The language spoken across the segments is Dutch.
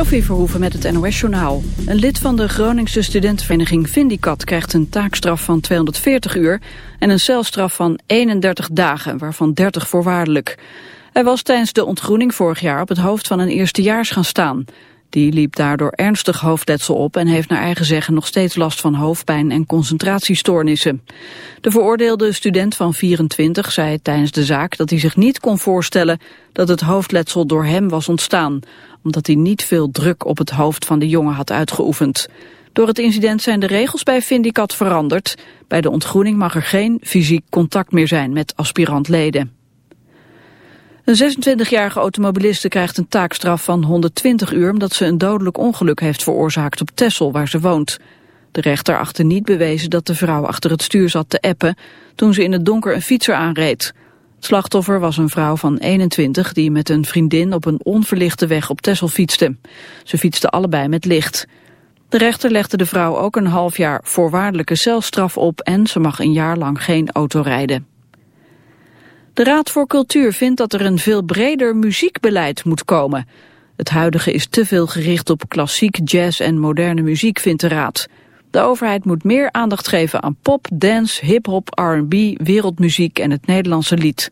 Sophie Verhoeven met het NOS-journaal. Een lid van de Groningse studentenvereniging Vindicat krijgt een taakstraf van 240 uur en een celstraf van 31 dagen, waarvan 30 voorwaardelijk. Hij was tijdens de ontgroening vorig jaar op het hoofd van een eerstejaars gaan staan. Die liep daardoor ernstig hoofdletsel op en heeft naar eigen zeggen nog steeds last van hoofdpijn en concentratiestoornissen. De veroordeelde student van 24 zei tijdens de zaak dat hij zich niet kon voorstellen dat het hoofdletsel door hem was ontstaan, omdat hij niet veel druk op het hoofd van de jongen had uitgeoefend. Door het incident zijn de regels bij Vindicat veranderd. Bij de ontgroening mag er geen fysiek contact meer zijn met aspirantleden. Een 26-jarige automobiliste krijgt een taakstraf van 120 uur... omdat ze een dodelijk ongeluk heeft veroorzaakt op Texel, waar ze woont. De rechter achtte niet bewezen dat de vrouw achter het stuur zat te appen... toen ze in het donker een fietser aanreed. Slachtoffer was een vrouw van 21 die met een vriendin... op een onverlichte weg op Texel fietste. Ze fietsten allebei met licht. De rechter legde de vrouw ook een half jaar voorwaardelijke celstraf op... en ze mag een jaar lang geen auto rijden. De Raad voor Cultuur vindt dat er een veel breder muziekbeleid moet komen. Het huidige is te veel gericht op klassiek, jazz en moderne muziek, vindt de Raad. De overheid moet meer aandacht geven aan pop, dance, hip-hop, R&B, wereldmuziek en het Nederlandse lied.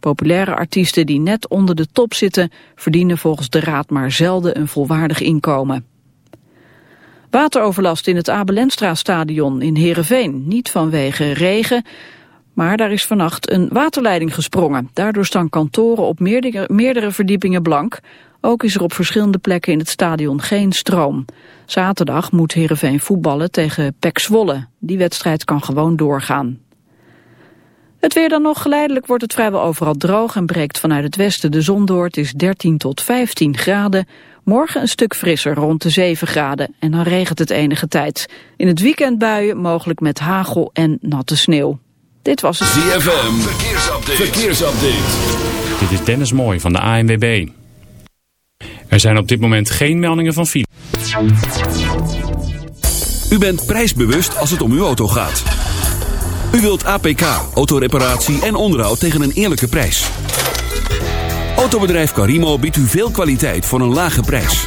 Populaire artiesten die net onder de top zitten... verdienen volgens de Raad maar zelden een volwaardig inkomen. Wateroverlast in het Abelenstra stadion in Heerenveen. Niet vanwege regen, maar daar is vannacht een waterleiding gesprongen. Daardoor staan kantoren op meerdere, verdiepingen blank. Ook is er op verschillende plekken in het stadion geen stroom. Zaterdag moet Heerenveen voetballen tegen Pek Zwolle. Die wedstrijd kan gewoon doorgaan. Het weer dan nog geleidelijk wordt het vrijwel overal droog en breekt vanuit het westen de zon door. Het is 13 tot 15 graden. Morgen een stuk frisser, rond de 7 graden. En dan regent het enige tijd. In het weekend buien, mogelijk met hagel en natte sneeuw. Dit was het ZFM. Verkeersupdate. Verkeersupdate. Dit is Dennis Mooi van de ANWB. Er zijn op dit moment geen meldingen van file. U bent prijsbewust als het om uw auto gaat. U wilt APK, autoreparatie en onderhoud tegen een eerlijke prijs. Autobedrijf Carimo biedt u veel kwaliteit voor een lage prijs.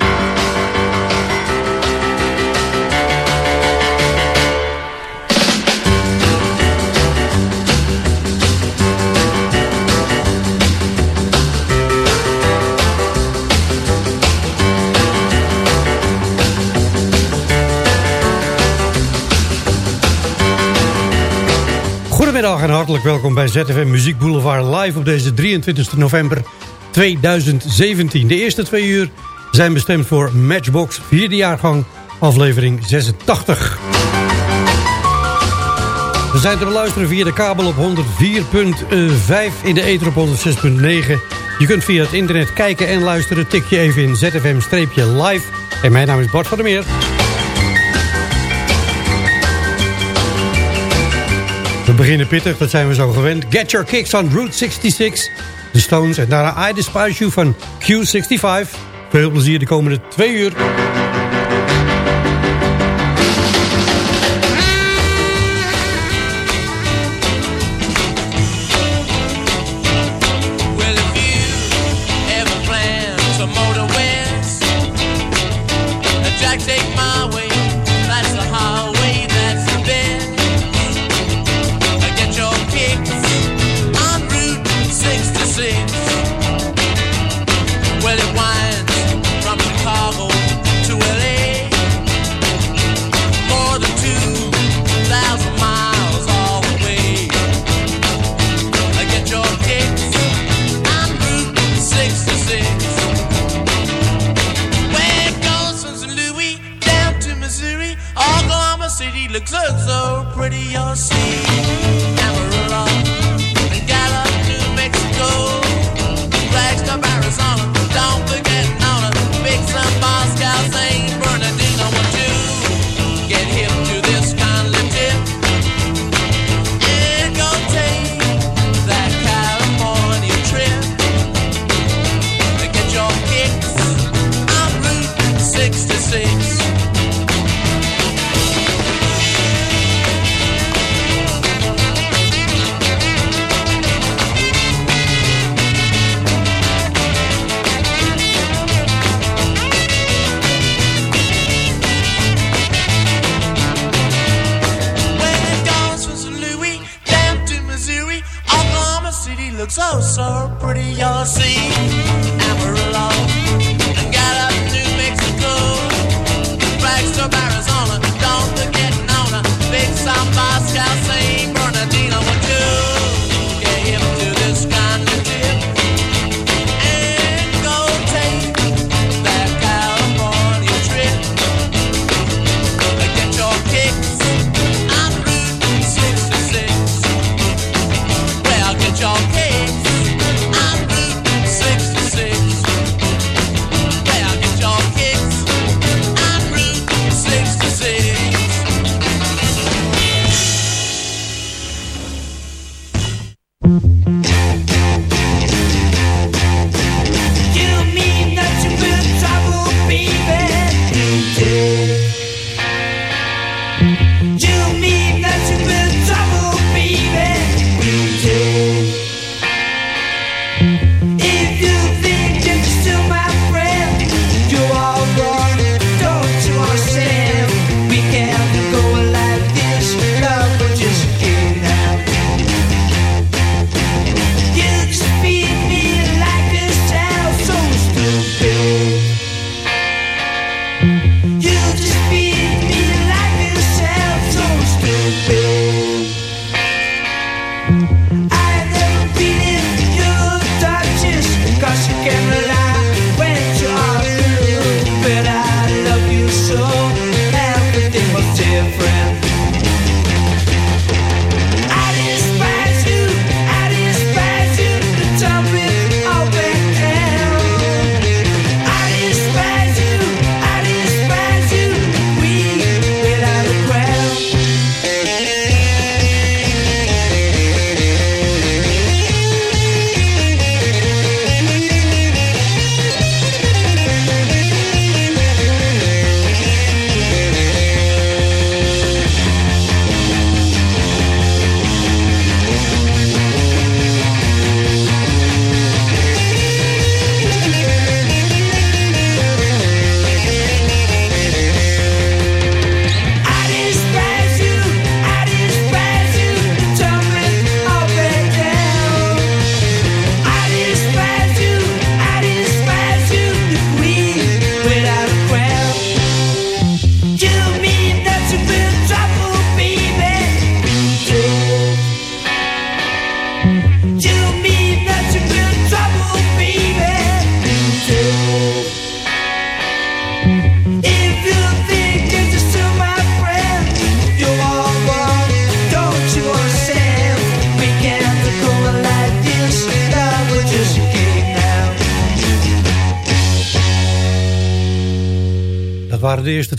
Goedemiddag en hartelijk welkom bij ZFM Muziek Boulevard live op deze 23 november 2017. De eerste twee uur zijn bestemd voor Matchbox, vierde jaargang, aflevering 86. We zijn te beluisteren via de kabel op 104.5 in de ether op 106.9. Je kunt via het internet kijken en luisteren. Tik je even in ZFM-live. En mijn naam is Bart van der Meer. We beginnen pittig, dat zijn we zo gewend. Get Your Kicks on Route 66. De Stones en daarna I Despise You van Q65. Veel plezier de komende twee uur.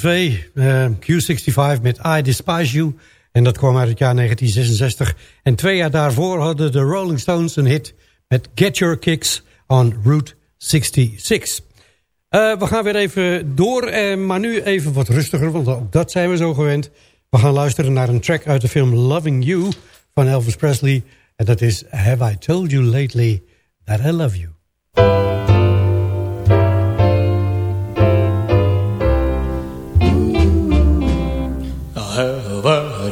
Eh, Q65 met I Despise You. En dat kwam uit het jaar 1966. En twee jaar daarvoor hadden de Rolling Stones een hit... met Get Your Kicks on Route 66. Eh, we gaan weer even door, eh, maar nu even wat rustiger, want ook dat zijn we zo gewend. We gaan luisteren naar een track uit de film Loving You van Elvis Presley. En dat is Have I Told You Lately That I Love You.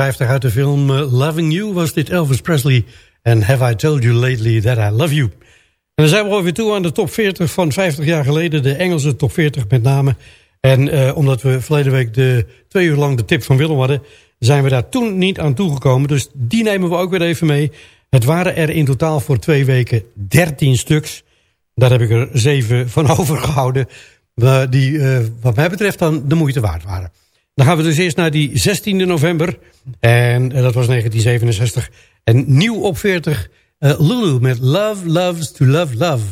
50 uit de film eh, Loving You was dit Elvis Presley. En Have I Told You Lately That I Love You. En dan zijn we alweer toe aan de top 40 van 50 jaar geleden. De Engelse top 40 met name. En eh, omdat we verleden week de, twee uur lang de tip van Willem hadden... zijn we daar toen niet aan toegekomen. Dus die nemen we ook weer even mee. Het waren er in totaal voor twee weken 13 stuks. Daar heb ik er zeven van overgehouden. Eh, die wat mij betreft dan de moeite waard waren. Dan gaan we dus eerst naar die 16e november. En eh, dat was 1967. En nieuw op 40, eh, Lulu met Love, Loves to Love, Love.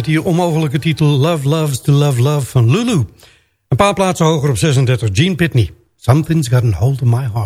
met die onmogelijke titel Love Loves to Love Love van Lulu. Een paar plaatsen hoger op 36, Gene Pitney. Something's got a hold of my heart.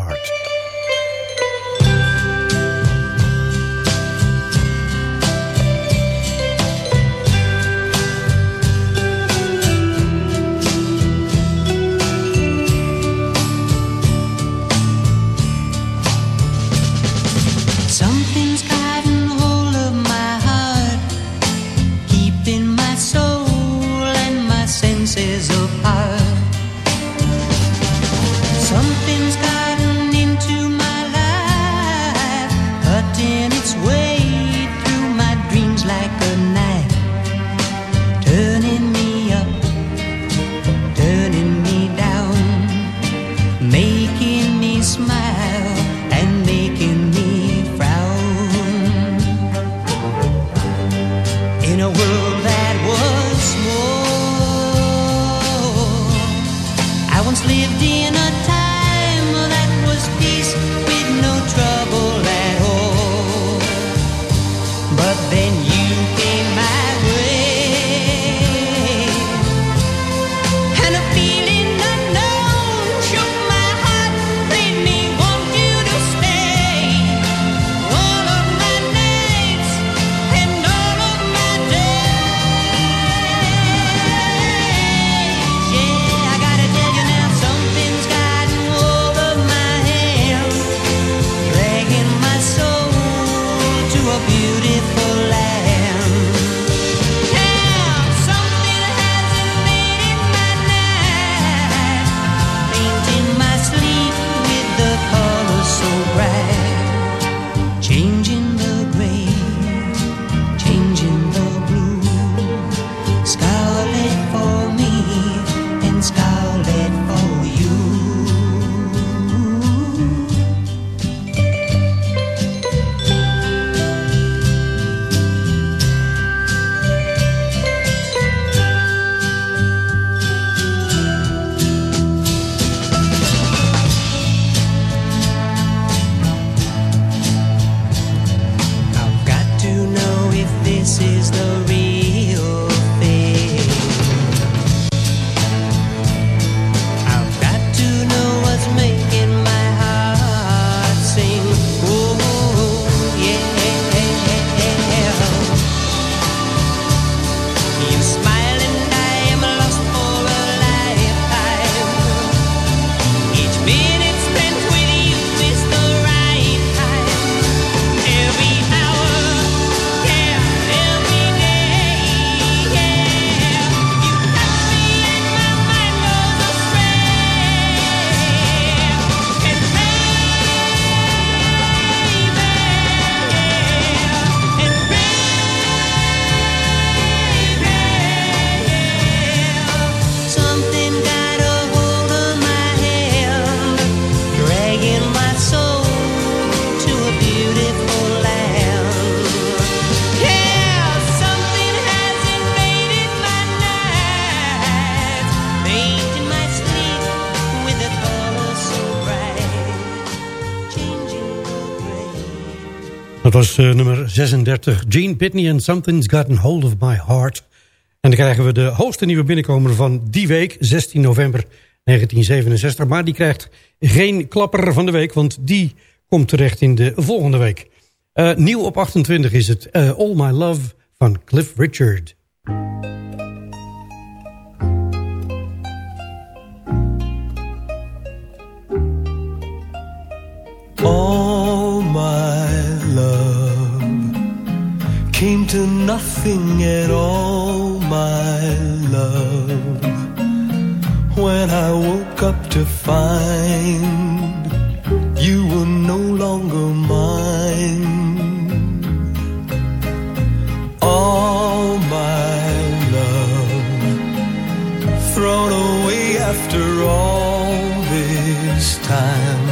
Eh, nummer 36, Gene Pitney en Something's Gotten Hold of My Heart. En dan krijgen we de hoogste nieuwe binnenkomer van die week, 16 november 1967. Maar die krijgt geen klapper van de week, want die komt terecht in de volgende week. Eh, nieuw op 28 is het eh, All My Love van Cliff Richard. Came to nothing at all, my love. When I woke up to find you were no longer mine. All my love thrown away after all this time.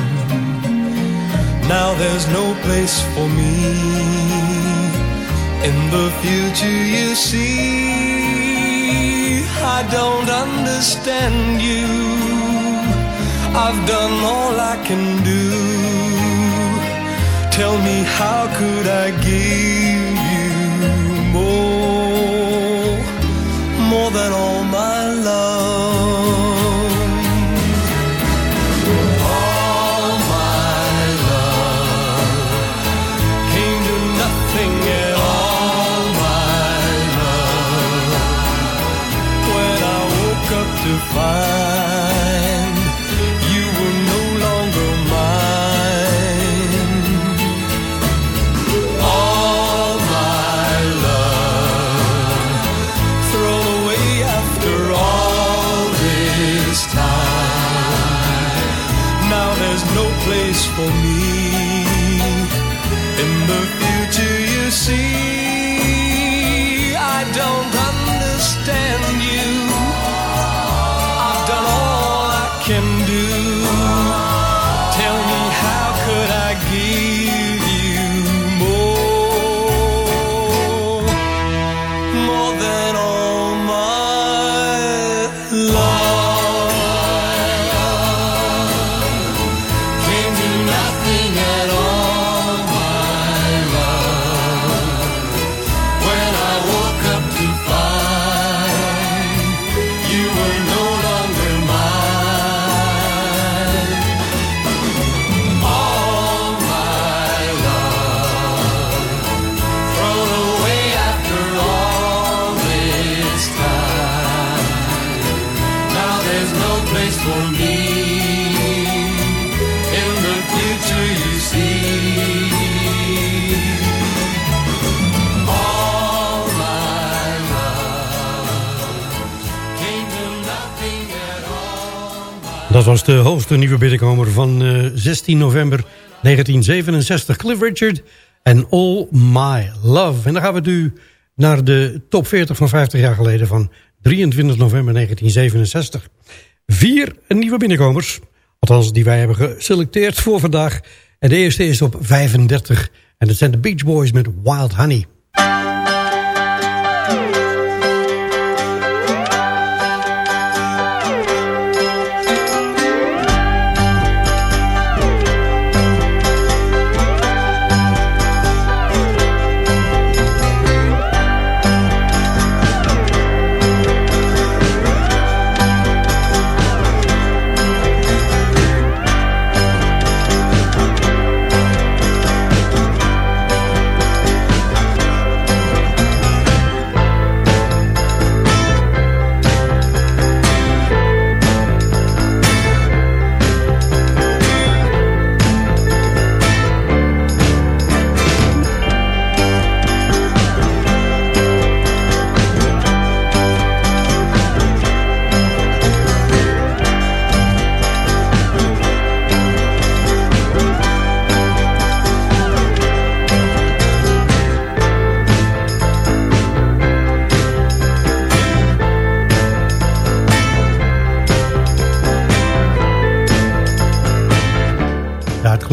Now there's no place for me in the future. You see, I don't understand you. I've done all I can do. Tell me, how could I give you more, more than all my love? All Dat was de hoogste nieuwe binnenkomer van eh, 16 november 1967. Cliff Richard en All My Love. En dan gaan we nu naar de top 40 van 50 jaar geleden van 23 november 1967. Vier nieuwe binnenkomers, althans die wij hebben geselecteerd voor vandaag. En de eerste is op 35 en dat zijn de Beach Boys met Wild Honey.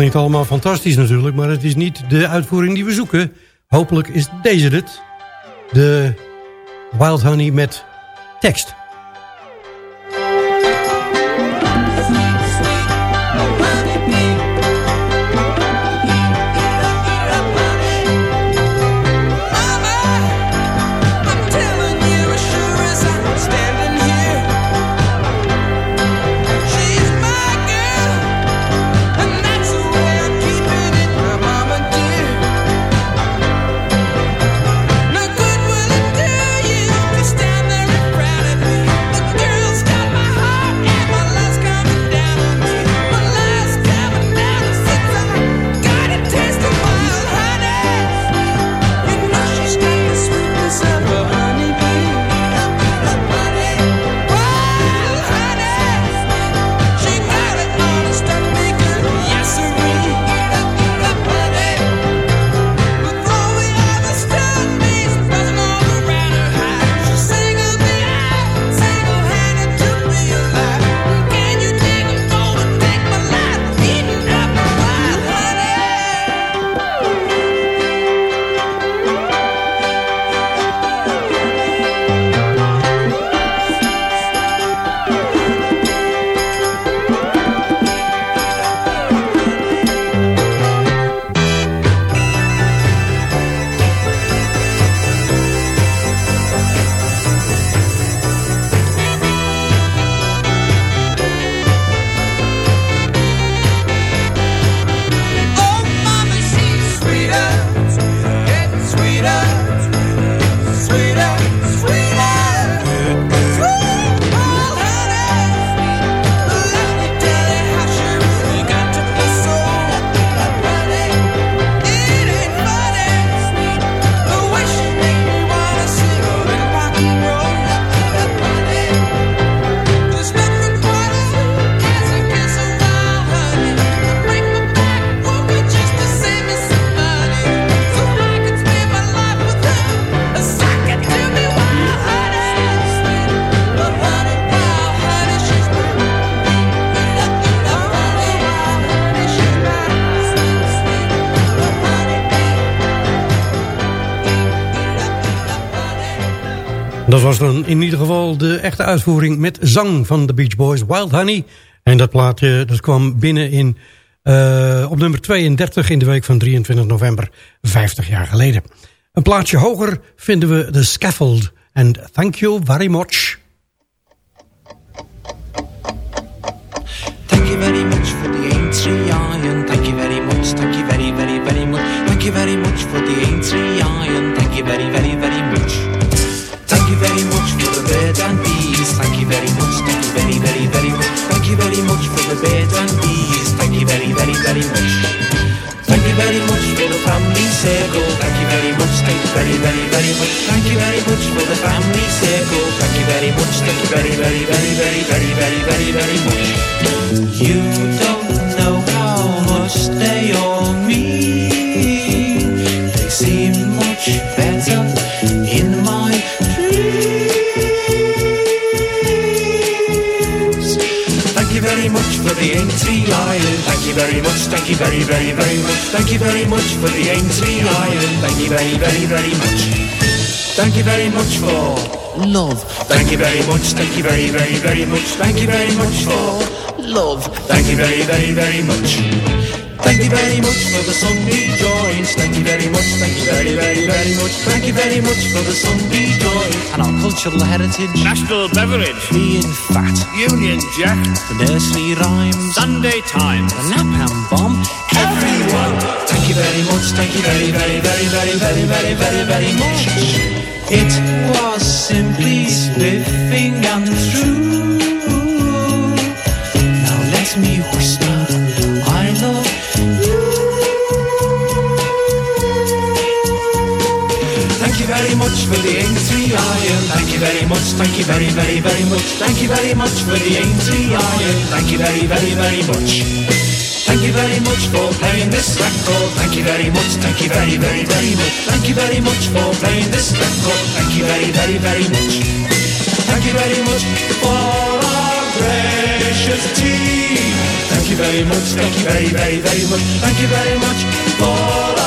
Klinkt allemaal fantastisch natuurlijk, maar het is niet de uitvoering die we zoeken. Hopelijk is deze het. De Wild Honey met tekst. Was dan in ieder geval de echte uitvoering met zang van de Beach Boys, Wild Honey. En dat plaatje dat kwam binnen in, eh, op nummer 32 in de week van 23 november, 50 jaar geleden. Een plaatsje hoger vinden we The Scaffold. En thank you very much. Thank you very much for the A3 iron. Thank you very much. Thank you very, very, very much. Thank you very much for the A3 iron. Thank you very, very, very much. Very much. Thank you very much for the family circle. Thank you very much. Thank you very, very, very much. Thank you very much for the family circle. Thank you very much. Thank you very, very, very, very, very, very, very, very much. You don't know how much they all mean. For the Aintree Iron. Thank you very much. Thank you very, very, very much. Thank you very much for the Aintree Iron. Thank you very, very, very much. Thank you very much for love. Thank you very much. Thank you very, very, very much. Thank you very much for love. Thank you very, very, very much. Thank you very much for the Sunday joints. Thank you very much. Thank you very, very, very much. Thank you very much for the Sunday joints and our cultural heritage. National beverage. Being fat. Union Jack. The nursery rhymes. Sunday Times. The napalm bomb. Everyone. Thank you very much. Thank you very, very, very, very, very, very, very, very much. It was simply spiffing and true. Now let me whisper. Much for the Aintree Iron. Thank you very much. Thank you very, very, very much. Thank you very much for the Aintree Iron. Thank you very, very, very much. Thank you very much for playing this record. Thank you very much. Thank you very, very, very much. Thank you very much for playing this record. Thank you very, very, very much. Thank you very much for our gracious team. Thank you very much. Thank you very, very, very much. Thank you very much for.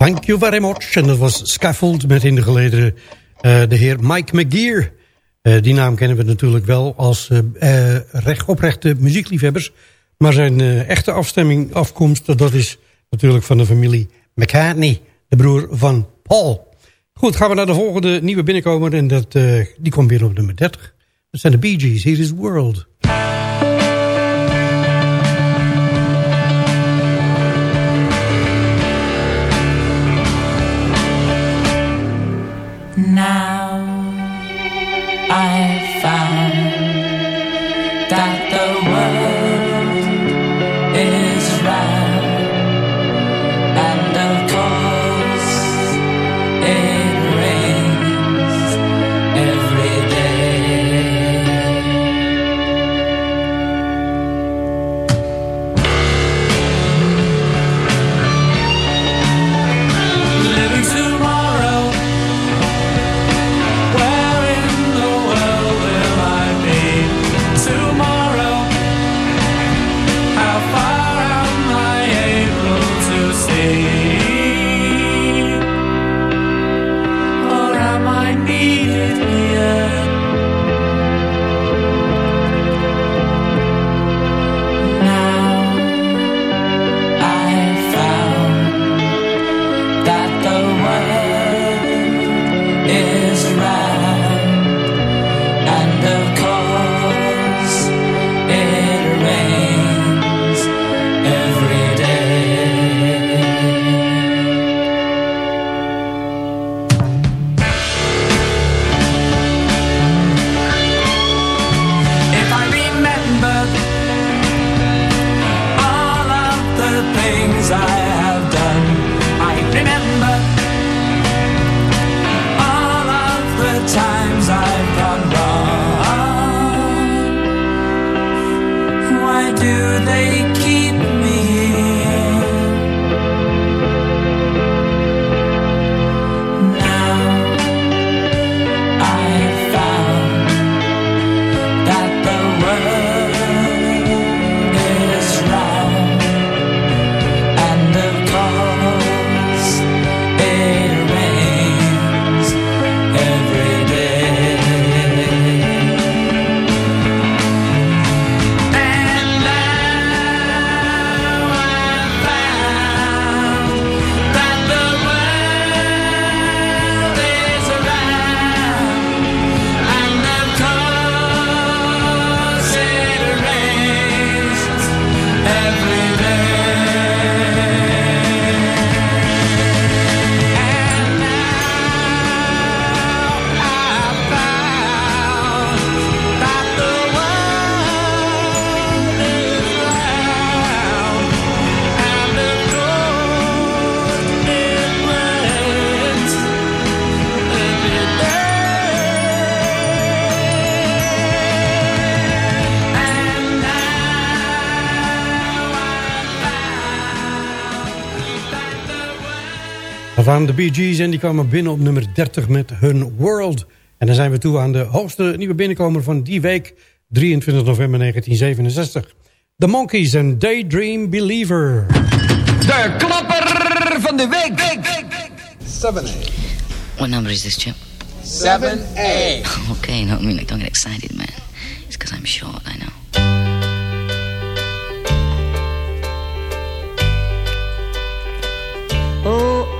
Thank you very, much. En dat was Scaffold met in de gelederen eh, de heer Mike McGear. Eh, die naam kennen we natuurlijk wel als eh, recht, oprechte muziekliefhebbers. Maar zijn echte afstemming, afkomst, dat is natuurlijk van de familie McCartney. De broer van Paul. Goed, gaan we naar de volgende nieuwe binnenkomer. En dat, eh, die komt weer op nummer 30. Dat zijn de Bee Gees. Here is World. Waren de Bee Gees en die kwamen binnen op nummer 30 met hun World. En dan zijn we toe aan de hoogste nieuwe binnenkomer van die week, 23 november 1967. The Monkeys en Daydream Believer. De klapper van de week. 7A. What number is this, Chip? 7A. Okay, no, I mean, like, don't get excited, man. It's because I'm short, I know. Oh,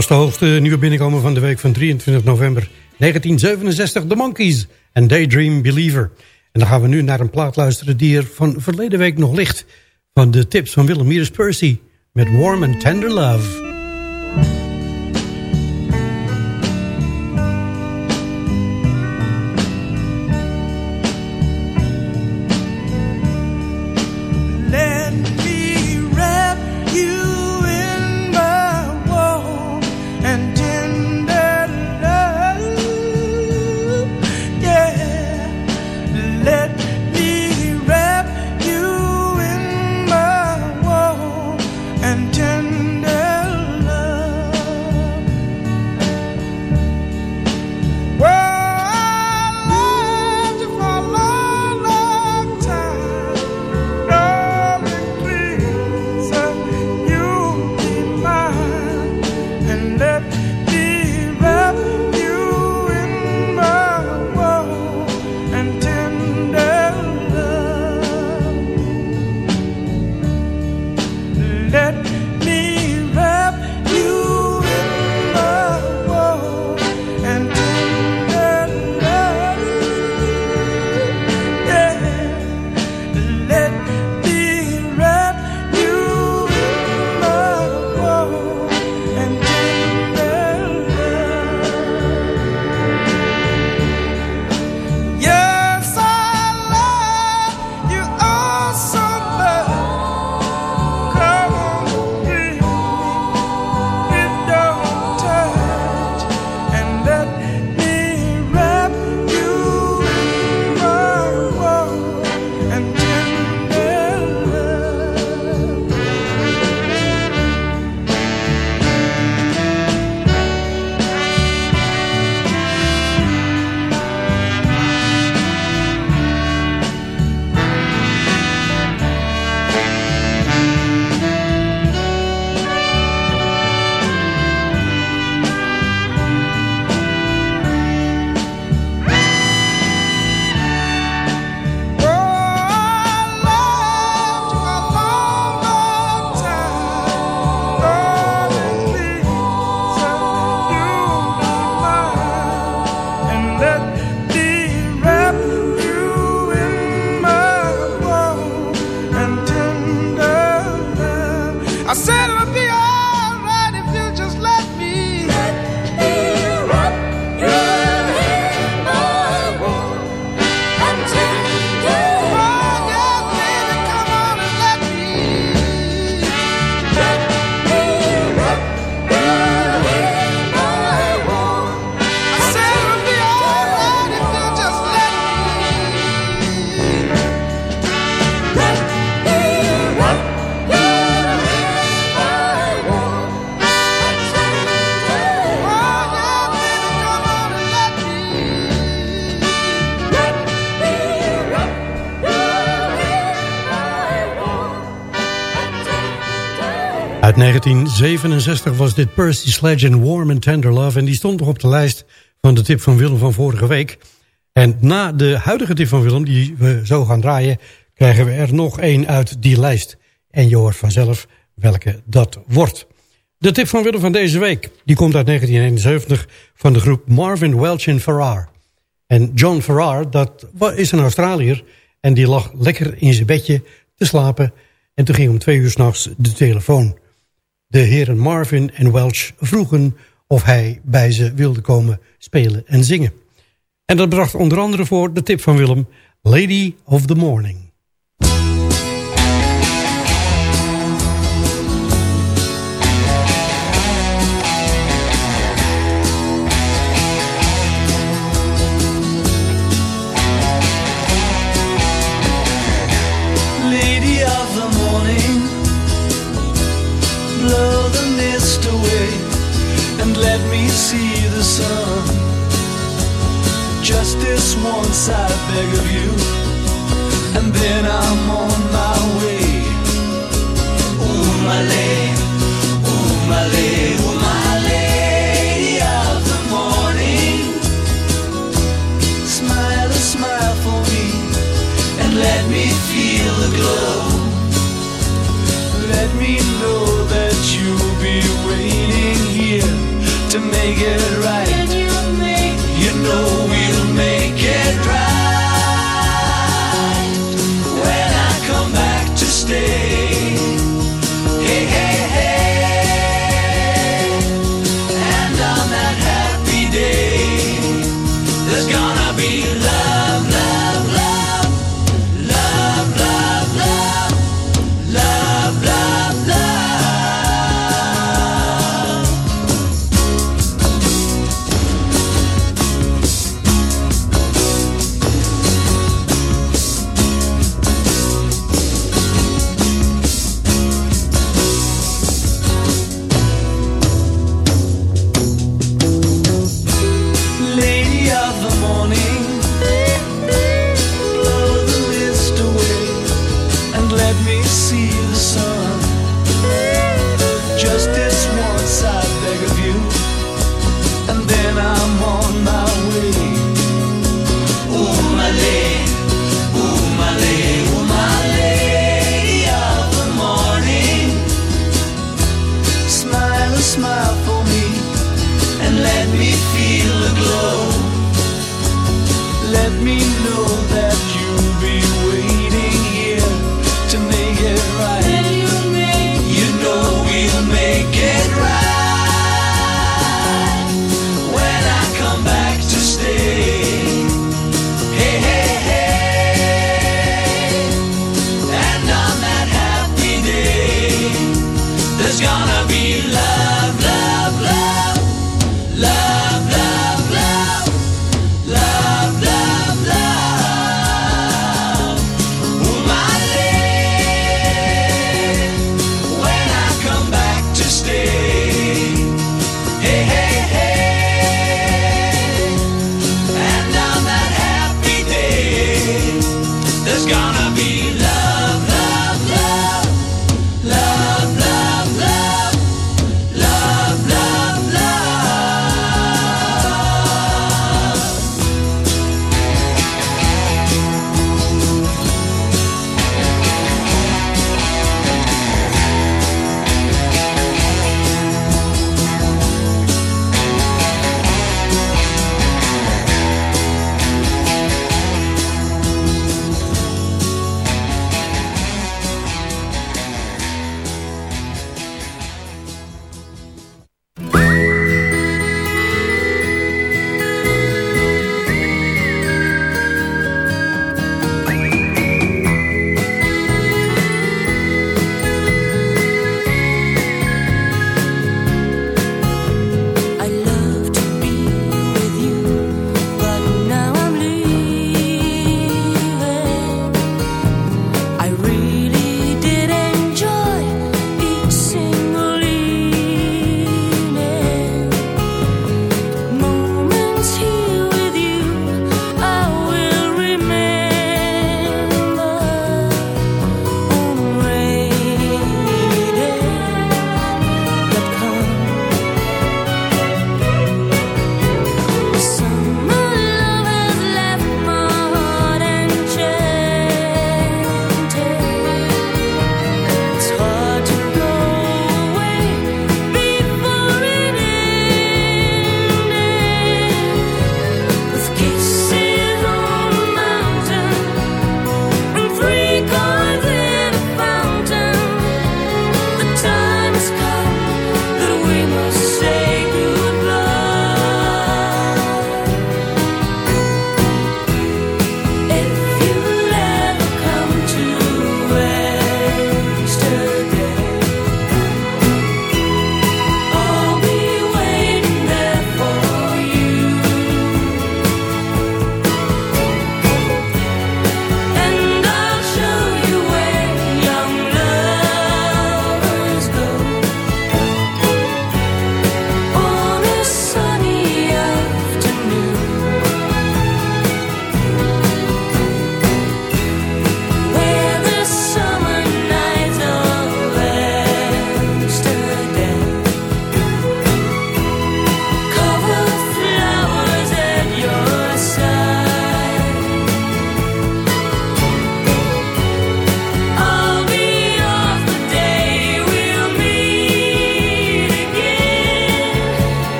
was de hoogste nieuwe binnenkomer van de week van 23 november 1967. The Monkeys en Daydream Believer. En dan gaan we nu naar een plaat luisteren die er van verleden week nog ligt. Van de tips van Willem Miers Percy met Warm and Tender Love. Let 1967 was dit Percy Sledge en Warm and Tender Love... en die stond nog op de lijst van de tip van Willem van vorige week. En na de huidige tip van Willem, die we zo gaan draaien... krijgen we er nog één uit die lijst. En je hoort vanzelf welke dat wordt. De tip van Willem van deze week die komt uit 1971... van de groep Marvin Welch en Farrar. En John Farrar, dat is een Australiër... en die lag lekker in zijn bedje te slapen... en toen ging om twee uur s'nachts de telefoon... De heren Marvin en Welch vroegen of hij bij ze wilde komen spelen en zingen. En dat bracht onder andere voor de tip van Willem... Lady of the Morning. See the sun. Just this once, I beg of you, and then I'm on my way. Ooh, my lady, make it smile for me and let me feel the glow. Let me know.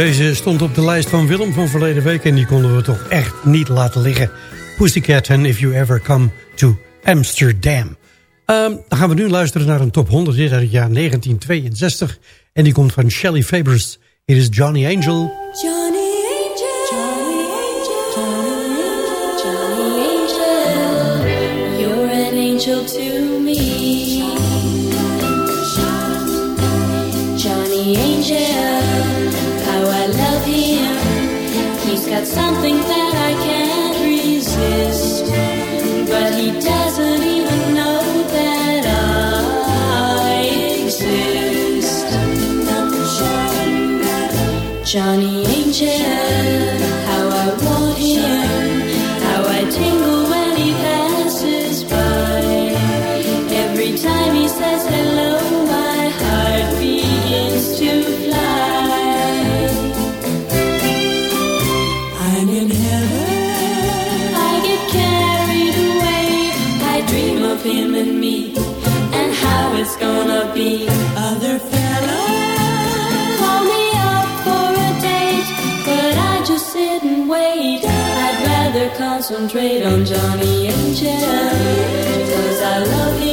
Deze stond op de lijst van Willem van verleden week... en die konden we toch echt niet laten liggen. Pussycat and If You Ever Come to Amsterdam. Ehm, dan gaan we nu luisteren naar een top 100 dit uit het jaar 1962. En die komt van Shelley Fabers. It is Johnny Angel. Johnny. something that concentrate on Johnny and Jen. Cause I love you.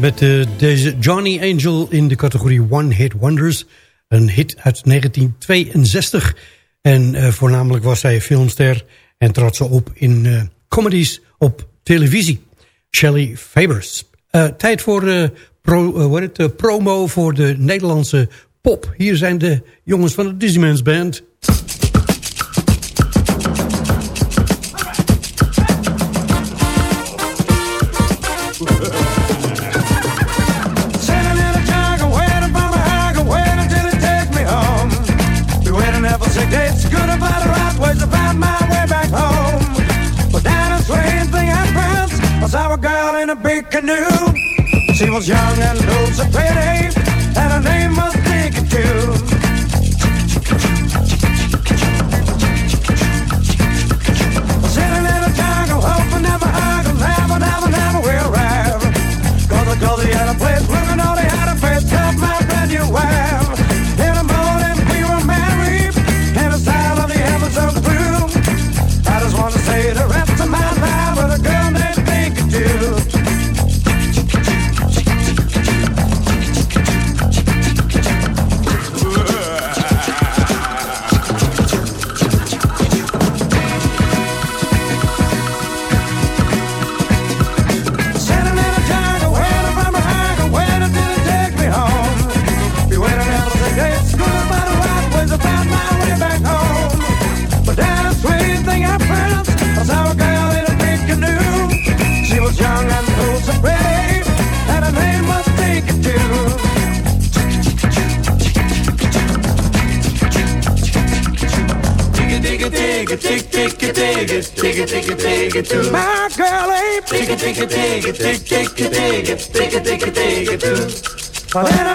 Met eh, deze Johnny Angel in de categorie One Hit Wonders. Een hit uit 1962. En eh, voornamelijk was zij filmster en trad ze op in eh, comedies op televisie. Shelley Fabers. tijd voor pro, wat het, promo voor de Nederlandse pop. Hier zijn de jongens van de Disneyman's Band. was our girl in a big canoe. She was young and loose. Bye.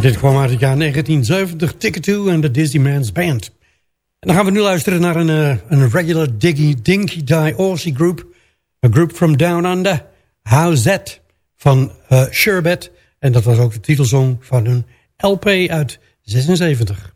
Dit kwam uit het jaar 1970, Ticket to en de Disney Man's Band. En dan gaan we nu luisteren naar een, eh, een regular diggy, dinky die Aussie group. A group from down under. How's that? Van eh, Sherbet. En dat was ook de titelsong van hun LP uit 76.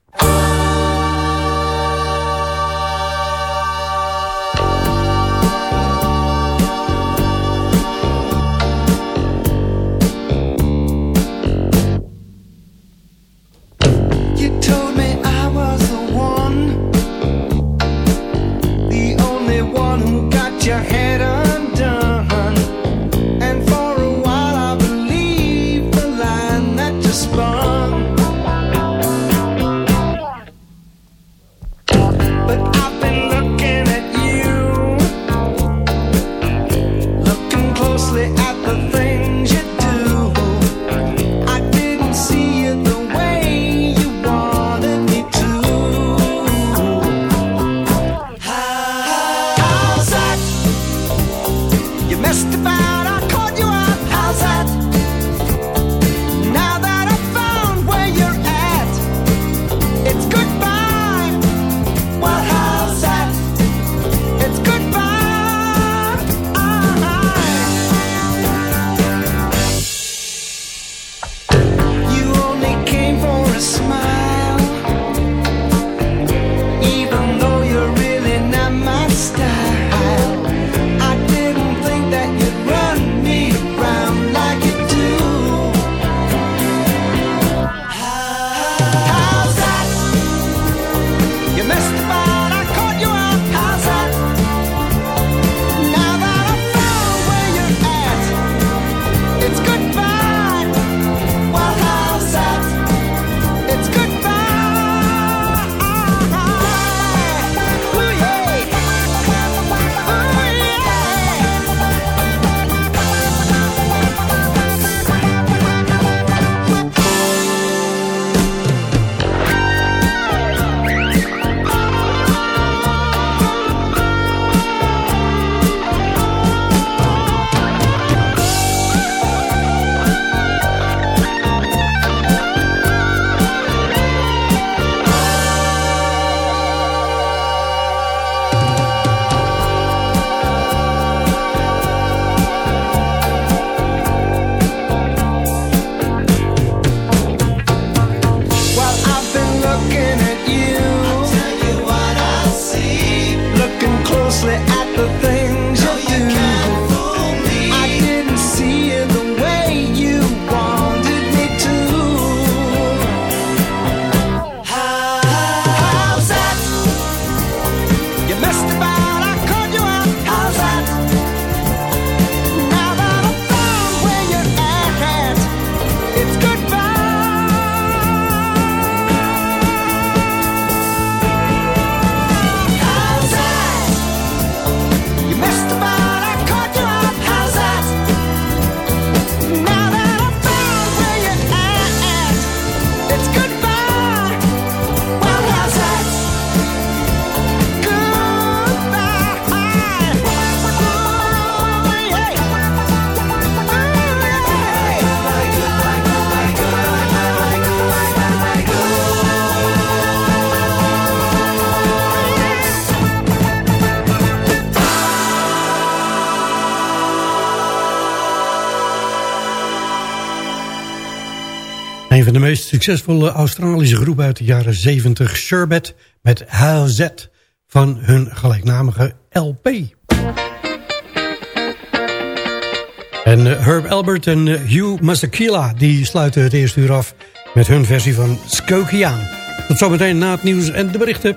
meest succesvolle Australische groep uit de jaren 70, Sherbet, met HZ van hun gelijknamige LP. En eh, Herb Albert en eh, Hugh Masakila die sluiten het eerste uur af met hun versie van Skokiaan. Tot zometeen na het nieuws en de berichten.